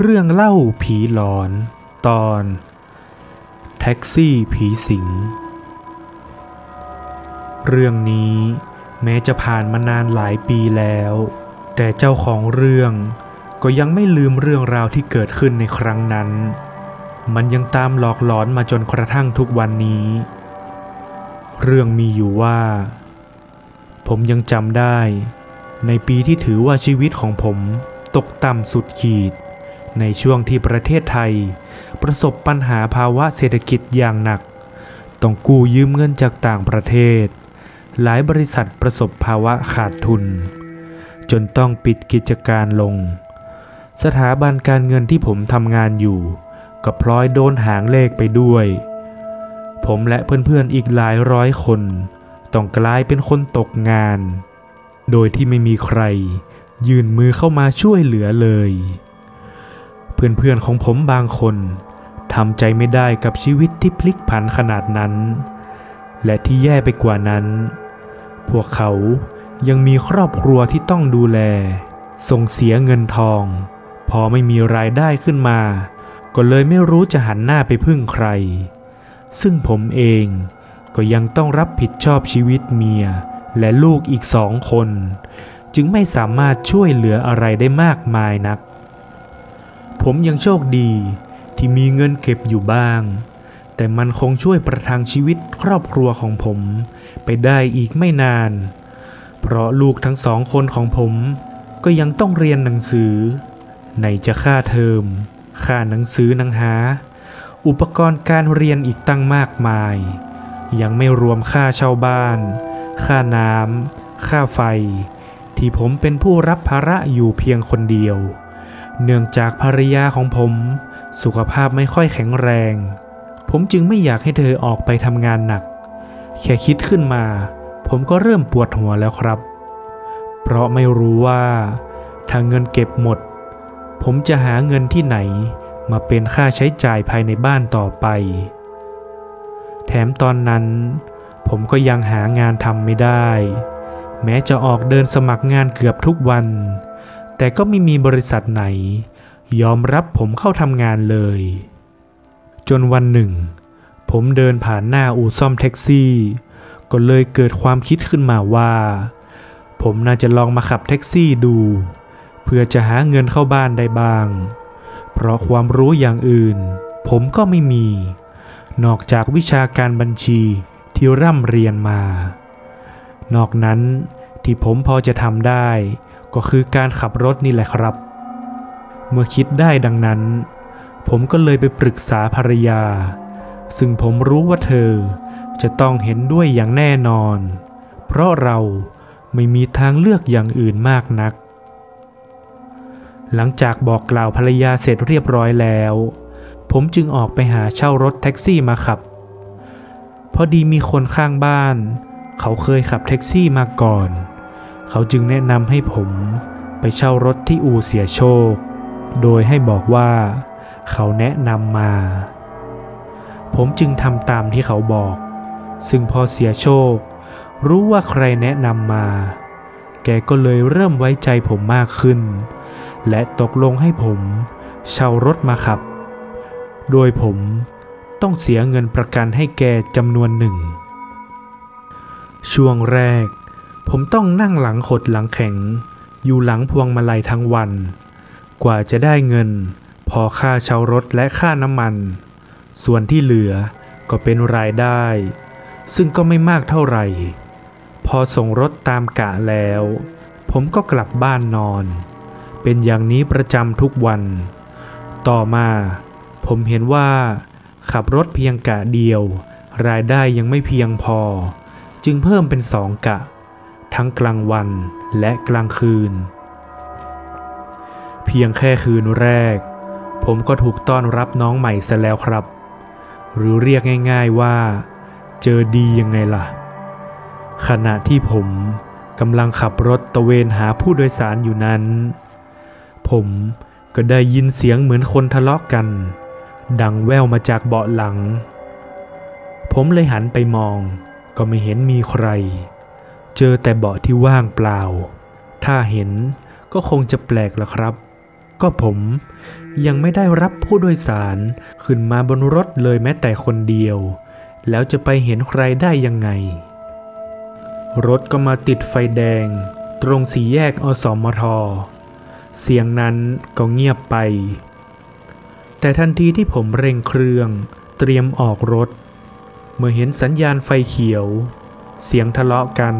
เรื่องเล่าผีหลอน ตอน แท็กซี่ผีสิง เรื่องนี้แม้จะผ่านมานานหลายปีแล้ว แต่เจ้าของเรื่องก็ยังไม่ลืมเรื่องราวที่เกิดขึ้นในครั้งนั้น มันยังตามหลอกหลอนมาจนกระทั่งทุกวันนี้ เรื่องมีอยู่ว่า ผมยังจำได้ ในปีที่ถือว่าชีวิตของผมตกต่ำสุดขีด ในช่วงที่ประเทศไทย ประสบปัญหาภาวะเศรษฐกิจอย่างหนัก ต้องกู้ยืมเงินจากต่างประเทศ หลายบริษัทประสบภาวะขาดทุน จนต้องปิดกิจการลง สถาบันการเงินที่ผมทำงานอยู่ ก็พลอยโดนหางเลขไปด้วย ผมและเพื่อนๆอีกหลายร้อยคน ต้องกลายเป็นคนตกงาน โดยที่ไม่มีใคร ยื่นมือเข้ามาช่วยเหลือเลย เพื่อนๆของผมบางคนทำใจไม่ได้กับชีวิตที่พลิกผันขนาดนั้น และที่แย่ไปกว่านั้น พวกเขายังมีครอบครัวที่ต้องดูแล ส่งเสียเงินทอง พอไม่มีรายได้ขึ้นมา ก็เลยไม่รู้จะหันหน้าไปพึ่งใคร ซึ่งผมเองก็ยังต้องรับผิดชอบชีวิตเมียและลูกอีกสองคน จึงไม่สามารถช่วยเหลืออะไรได้มากมายนัก ผมยังโชคดีที่มีเงินเก็บอยู่บ้าง แต่มันคงช่วยประทังชีวิตครอบครัวของผมไปได้อีกไม่นาน เพราะลูกทั้งสองคนของผมก็ยังต้องเรียนหนังสือไหนจะค่าเทอม ค่าหนังสือหนังหา อุปกรณ์การเรียนอีกตั้งมากมาย ยังไม่รวมค่าเช่าบ้าน ค่าน้ำค่าไฟ ที่ผมเป็นผู้รับภาระอยู่เพียงคนเดียว เนื่องจากภรรยาของผม สุขภาพไม่ค่อยแข็งแรง ผมจึงไม่อยากให้เธอออกไปทำงานหนัก แค่คิดขึ้นมา ผมก็เริ่มปวดหัวแล้วครับ เพราะไม่รู้ว่าถ้าเงินเก็บหมด ผมจะหาเงินที่ไหน มาเป็นค่าใช้จ่ายภายในบ้านต่อไป แถมตอนนั้น ผมก็ยังหางานทำไม่ได้ แม้จะออกเดินสมัครงานเกือบทุกวัน แต่ก็ไม่มีบริษัทไหน ยอมรับผมเข้าทำงานเลย จนวันหนึ่ง ผมเดินผ่านหน้าอู่ซ่อมแท็กซี่ ก็เลยเกิดความคิดขึ้นมาว่า ผมน่าจะลองมาขับแท็กซี่ดู เพื่อจะหาเงินเข้าบ้านได้บ้าง เพราะความรู้อย่างอื่น ผมก็ไม่มี นอกจากวิชาการบัญชีที่ร่ำเรียนมา นอกนั้นที่ผมพอจะทำได้ ก็คือการขับรถนี่แหละครับ เมื่อคิดได้ดังนั้น ผมก็เลยไปปรึกษาภรรยา ซึ่งผมรู้ว่าเธอจะต้องเห็นด้วยอย่างแน่นอน เพราะเราไม่มีทางเลือกอย่างอื่นมากนัก หลังจากบอกกล่าวภรรยาเสร็จเรียบร้อยแล้ว ผมจึงออกไปหาเช่ารถแท็กซี่มาขับ พอดีมีคนข้างบ้าน เขาเคยขับแท็กซี่มาก่อน เขาจึงแนะนำให้ผมไปเช่ารถที่อู่เสียโชค โดยให้บอกว่า เขาแนะนำมา ผมจึงทำตามที่เขาบอก ซึ่งพอเสียโชค รู้ว่าใครแนะนำมา แกก็เลยเริ่มไว้ใจผมมากขึ้น และตกลงให้ผมเช่ารถมาขับ โดยผมต้องเสียเงินประกันให้แกจำนวนหนึ่ง ช่วงแรก ผมต้องนั่งหลังขดหลังแข็ง อยู่หลังพวงมาลัยทั้งวัน กว่าจะได้เงิน พอค่าเช่ารถและค่าน้ำมัน ส่วนที่เหลือก็เป็นรายได้ ซึ่งก็ไม่มากเท่าไหร่ พอส่งรถตามกะแล้ว ผมก็กลับบ้านนอน เป็นอย่างนี้ประจำทุกวัน ต่อมาผมเห็นว่า ขับรถเพียงกะเดียว รายได้ยังไม่เพียงพอ จึงเพิ่มเป็นสองกะ ทั้งกลางวันและกลางคืน เพียงแค่คืนแรก ผมก็ถูกต้อนรับน้องใหม่ซะแล้วครับ หรือเรียกง่ายๆว่า เจอดียังไงล่ะ ขณะที่ผมกำลังขับรถตะเวนหาผู้โดยสารอยู่นั้น ผมก็ได้ยินเสียงเหมือนคนทะเลาะกัน ดังแว่วมาจากเบาะหลัง ผมเลยหันไปมองก็ไม่เห็นมีใคร เจอแต่เบาะที่ว่างเปล่า ถ้าเห็นก็คงจะแปลกละครับ ก็ผมยังไม่ได้รับผู้โดยสารขึ้นมาบนรถเลยแม้แต่คนเดียว แล้วจะไปเห็นใครได้ยังไง รถก็มาติดไฟแดง ตรงสี่แยกอสมท เสียงนั้นก็เงียบไป แต่ทันทีที่ผมเร่งเครื่อง เตรียมออกรถ เมื่อเห็นสัญญาณไฟเขียว เสียงทะเลาะกัน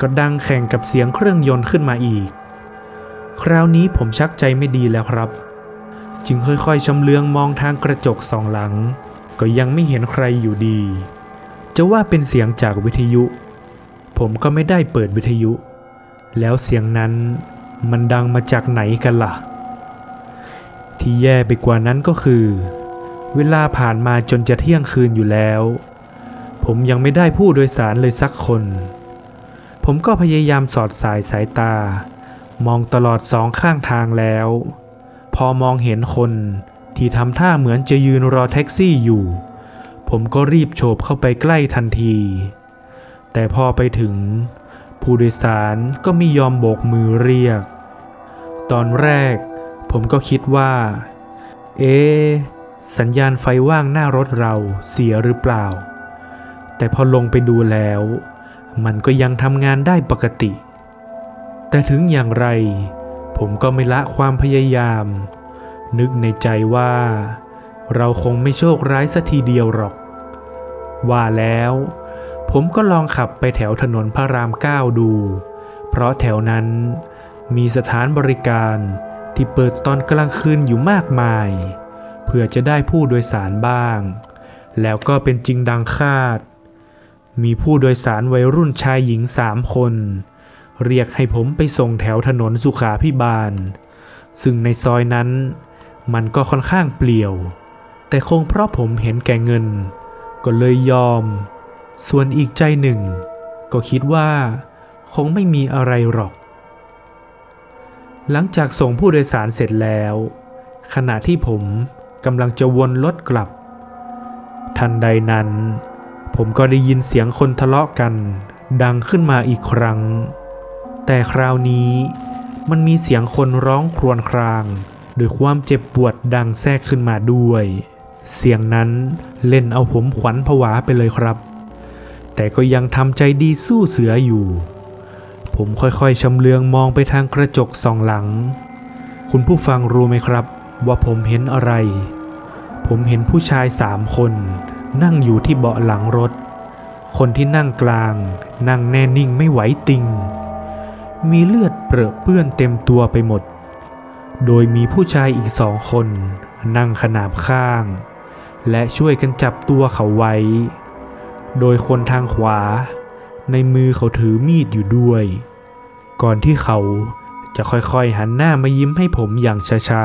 ก็ดังแข่งกับเสียงเครื่องยนต์ขึ้นมาอีก คราวนี้ผมชักใจไม่ดีแล้วครับ จึงค่อยๆชำเลืองมองทางกระจกสองหลัง ก็ยังไม่เห็นใครอยู่ดี จะว่าเป็นเสียงจากวิทยุ ผมก็ไม่ได้เปิดวิทยุ แล้วเสียงนั้นมันดังมาจากไหนกันล่ะ ที่แย่ไปกว่านั้นก็คือ เวลาผ่านมาจนจะเที่ยงคืนอยู่แล้ว ผมยังไม่ได้ผู้โดยสารเลยสักคน ผมก็พยายามสอดสายสายตา มองตลอดสองข้างทางแล้ว พอมองเห็นคนที่ทำท่าเหมือนจะยืนรอแท็กซี่อยู่ ผมก็รีบโฉบเข้าไปใกล้ทันที แต่พอไปถึง ผู้โดยสารก็ไม่ยอมโบกมือเรียก ตอนแรก ผมก็คิดว่า เอ๊ะสัญญาณไฟว่างหน้ารถเราเสียหรือเปล่า แต่พอลงไปดูแล้ว มันก็ยังทำงานได้ปกติ แต่ถึงอย่างไร ผมก็ไม่ละความพยายาม นึกในใจว่า เราคงไม่โชคร้ายสัทีเดียวหรอก ว่าแล้ว ผมก็ลองขับไปแถวถนนพระรามเก้าดู เพราะแถวนั้นมีสถานบริการที่เปิดตอนกลางคืนอยู่มากมาย เพื่อจะได้ผู้โดยสารบ้าง แล้วก็เป็นจริงดังคาด มีผู้โดยสารวัยรุ่นชายหญิงสามคน เรียกให้ผมไปส่งแถวถนนสุขาพิบาล ซึ่งในซอยนั้น มันก็ค่อนข้างเปลี่ยว แต่คงเพราะผมเห็นแก่เงิน ก็เลยยอม ส่วนอีกใจหนึ่ง ก็คิดว่าคงไม่มีอะไรหรอก หลังจากส่งผู้โดยสารเสร็จแล้ว ขณะที่ผมกำลังจะวนรถกลับ ทันใดนั้น ผมก็ได้ยินเสียงคนทะเลาะกัน ดังขึ้นมาอีกครั้ง แต่คราวนี้มันมีเสียงคนร้องครวญครางด้วยความเจ็บปวดดังแทรกขึ้นมาด้วย เสียงนั้นเล่นเอาผมขวัญผวาไปเลยครับ แต่ก็ยังทำใจดีสู้เสืออยู่ ผมค่อยๆชำเลืองมองไปทางกระจกสองหลัง คุณผู้ฟังรู้ไหมครับ ว่าผมเห็นอะไร ผมเห็นผู้ชายสามคน นั่งอยู่ที่เบาะหลังรถ คนที่นั่งกลาง นั่งแน่นิ่งไม่ไหวติง มีเลือดเปรอะเปื้อนเต็มตัวไปหมด โดยมีผู้ชายอีกสองคน นั่งขนาบข้าง และช่วยกันจับตัวเขาไว้ โดยคนทางขวา ในมือเขาถือมีดอยู่ด้วย ก่อนที่เขาจะค่อยๆหันหน้ามายิ้มให้ผมอย่างช้า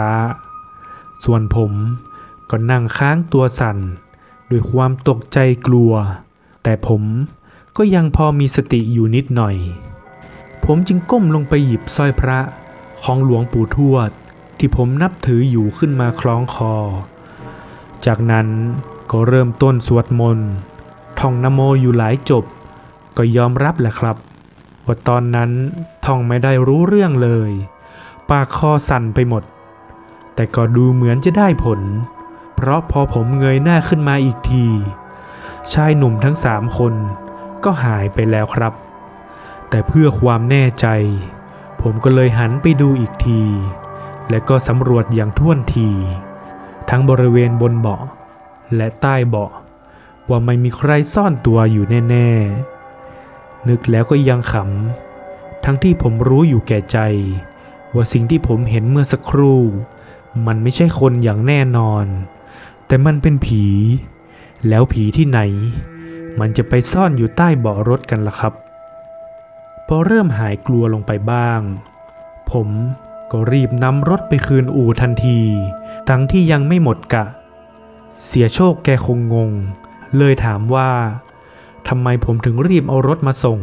ๆ ส่วนผมก็นั่งค้างตัวสั่น ด้วยความตกใจกลัว แต่ผมก็ยังพอมีสติอยู่นิดหน่อย ผมจึงก้มลงไปหยิบสร้อยพระของหลวงปู่ทวด ที่ผมนับถืออยู่ขึ้นมาคล้องคอ จากนั้นก็เริ่มต้นสวดมนต์ท่องนโมอยู่หลายจบ ก็ยอมรับแหละครับว่าตอนนั้นท่องไม่ได้รู้เรื่องเลย ปากคอสั่นไปหมด แต่ก็ดูเหมือนจะได้ผล ราะพอผมเงยหน้าขึ้นมาอีกที ชายหนุ่มทั้งสามคนก็หายไปแล้วครับ แต่เพื่อความแน่ใจ ผมก็เลยหันไปดูอีกที และก็สำรวจอย่างท่วนที ทั้งบริเวณบนเบาะ และใต้เบาะ ว่าไม่มีใครซ่อนตัวอยู่แน่ๆ นึกแล้วก็ยังขำ ทั้งที่ผมรู้อยู่แก่ใจ ว่าสิ่งที่ผมเห็นเมื่อสักครู่ มันไม่ใช่คนอย่างแน่นอน แต่มันเป็นผี แล้วผีที่ไหน มันจะไปซ่อนอยู่ใต้เบาะรถกันล่ะครับ พอเริ่มหายกลัวลงไปบ้าง ผมก็รีบนำรถไปคืนอู่ทันที ทั้งที่ยังไม่หมดกะ เสียโชคแกคงงง เลยถามว่าทำไมผมถึงรีบเอารถมาส่ง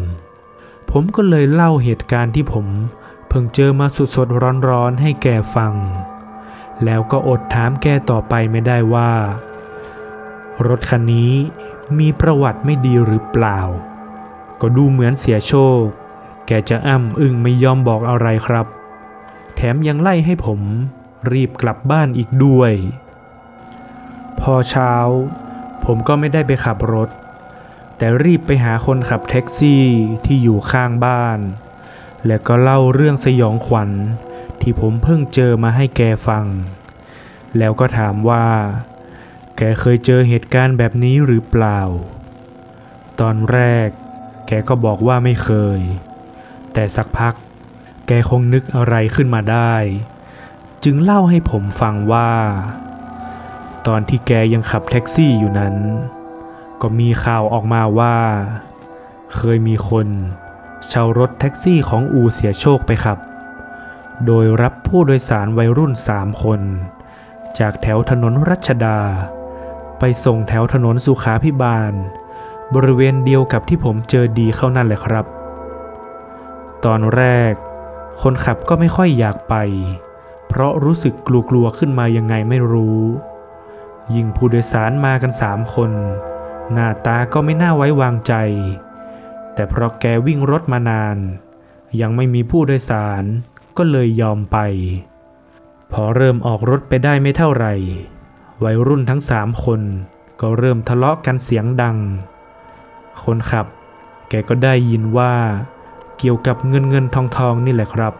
ผมก็เลยเล่าเหตุการณ์ที่ผม เพิ่งเจอมาสดๆร้อนๆให้แกฟัง แล้วก็อดถามแกต่อไปไม่ได้ว่า รถคันนี้มีประวัติไม่ดีหรือเปล่า ก็ดูเหมือนเสียโชค แกจะอ้ำอึ้งไม่ยอมบอกอะไรครับ แถมยังไล่ให้ผมรีบกลับบ้านอีกด้วย พอเช้า ผมก็ไม่ได้ไปขับรถ แต่รีบไปหาคนขับแท็กซี่ที่อยู่ข้างบ้าน และก็เล่าเรื่องสยองขวัญ ที่ผมเพิ่งเจอมาให้แกฟัง แล้วก็ถามว่า แกเคยเจอเหตุการณ์แบบนี้หรือเปล่า ตอนแรก แกก็บอกว่าไม่เคย แต่สักพัก แกคงนึกอะไรขึ้นมาได้ จึงเล่าให้ผมฟังว่า ตอนที่แกยังขับแท็กซี่อยู่นั้น ก็มีข่าวออกมาว่า เคยมีคนเช่ารถแท็กซี่ของอูเสียโชคไปขับ โดยรับผู้โดยสารวัยรุ่นสามคน จากแถวถนนรัชดา ไปส่งแถวถนนสุขาพิบาล บริเวณเดียวกับที่ผมเจอดีเข้านั่นแหละครับ ตอนแรก คนขับก็ไม่ค่อยอยากไป เพราะรู้สึกกลัวๆขึ้นมายังไงไม่รู้ ยิ่งผู้โดยสารมากันสามคน หน้าตาก็ไม่น่าไว้วางใจ แต่เพราะแกวิ่งรถมานาน ยังไม่มีผู้โดยสาร ก็เลยยอมไป พอเริ่มออกรถไปได้ไม่เท่าไหร่ วัยรุ่นทั้งสามคนก็เริ่มทะเลาะกันเสียงดัง คนขับ แกก็ได้ยินว่า เกี่ยวกับเงินเงินทองทองนี่แหละครับ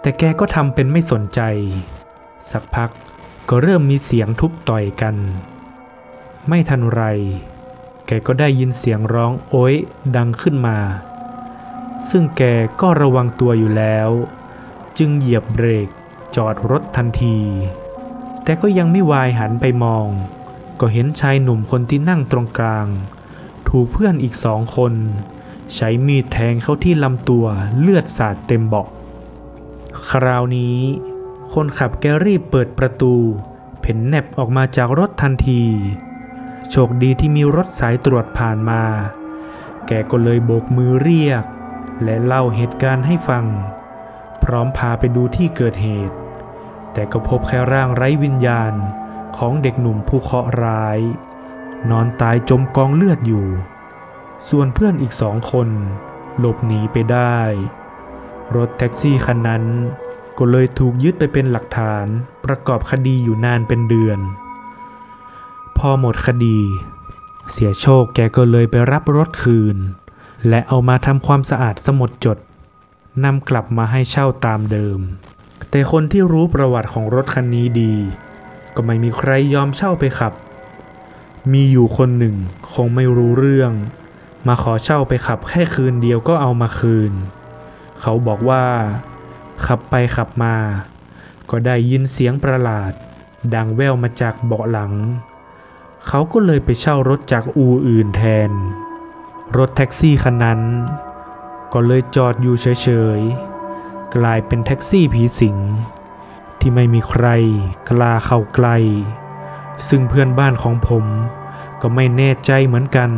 แต่แกก็ทำเป็นไม่สนใจ สักพักก็เริ่มมีเสียงทุบต่อยกัน ไม่ทันไร แกก็ได้ยินเสียงร้องโอ๊ยดังขึ้นมา ซึ่งแกก็ระวังตัวอยู่แล้ว จึงเหยียบเบรก จอดรถทันที แต่ก็ยังไม่วายหันไปมอง ก็เห็นชายหนุ่มคนที่นั่งตรงกลาง ถูกเพื่อนอีกสองคน ใช้มีดแทงเข้าที่ลำตัวเลือดสาดเต็มเบาะคราวนี้ คนขับแกรีบเปิดประตู เพ่นแนบออกมาจากรถทันที โชคดีที่มีรถสายตรวจผ่านมา แกก็เลยโบกมือเรียก และเล่าเหตุการณ์ให้ฟัง พร้อมพาไปดูที่เกิดเหตุ แต่ก็พบแค่ร่างไร้วิญญาณของเด็กหนุ่มผู้เคราะห์ร้าย นอนตายจมกองเลือดอยู่ ส่วนเพื่อนอีกสองคน หลบหนีไปได้ รถแท็กซี่คันนั้น ก็เลยถูกยึดไปเป็นหลักฐานประกอบคดีอยู่นานเป็นเดือน พอหมดคดี เสียโชคแกก็เลยไปรับรถคืน และเอามาทำความสะอาดสมดจด นำกลับมาให้เช่าตามเดิม แต่คนที่รู้ประวัติของรถคันนี้ดี ก็ไม่มีใครยอมเช่าไปขับ มีอยู่คนหนึ่งคงไม่รู้เรื่อง มาขอเช่าไปขับแค่คืนเดียวก็เอามาคืน เขาบอกว่า ขับไปขับมา ก็ได้ยินเสียงประหลาด ดังแว่วมาจากเบาะหลัง เขาก็เลยไปเช่ารถจากอู่อื่นแทน รถแท็กซี่คันนั้น ก็เลยจอดอยู่เฉยๆ กลายเป็นแท็กซี่ผีสิง ที่ไม่มีใครกล้าเข้าใกล้ ซึ่งเพื่อนบ้านของผมก็ไม่แน่ใจเหมือนกัน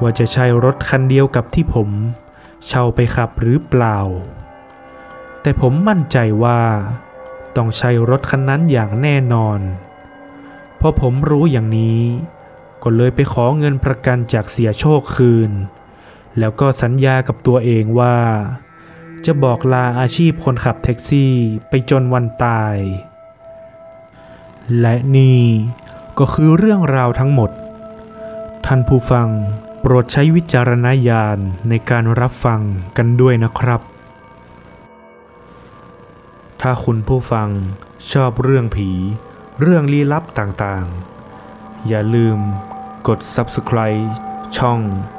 ว่าจะใช่รถคันเดียวกับที่ผมเช่าไปขับหรือเปล่า แต่ผมมั่นใจว่าต้องใช่รถคันนั้นอย่างแน่นอนเพราะผมรู้อย่างนี้ ก็เลยไปขอเงินประกันจากเสียโชคคืน แล้วก็สัญญากับตัวเองว่า จะบอกลาอาชีพคนขับแท็กซี่ไปจนวันตาย และนี่ก็คือเรื่องราวทั้งหมด ท่านผู้ฟังโปรดใช้วิจารณญาณในการรับฟังกันด้วยนะครับ ถ้าคุณผู้ฟังชอบเรื่องผี เรื่องลี้ลับต่างๆ อย่าลืมกด subscribe ช่อง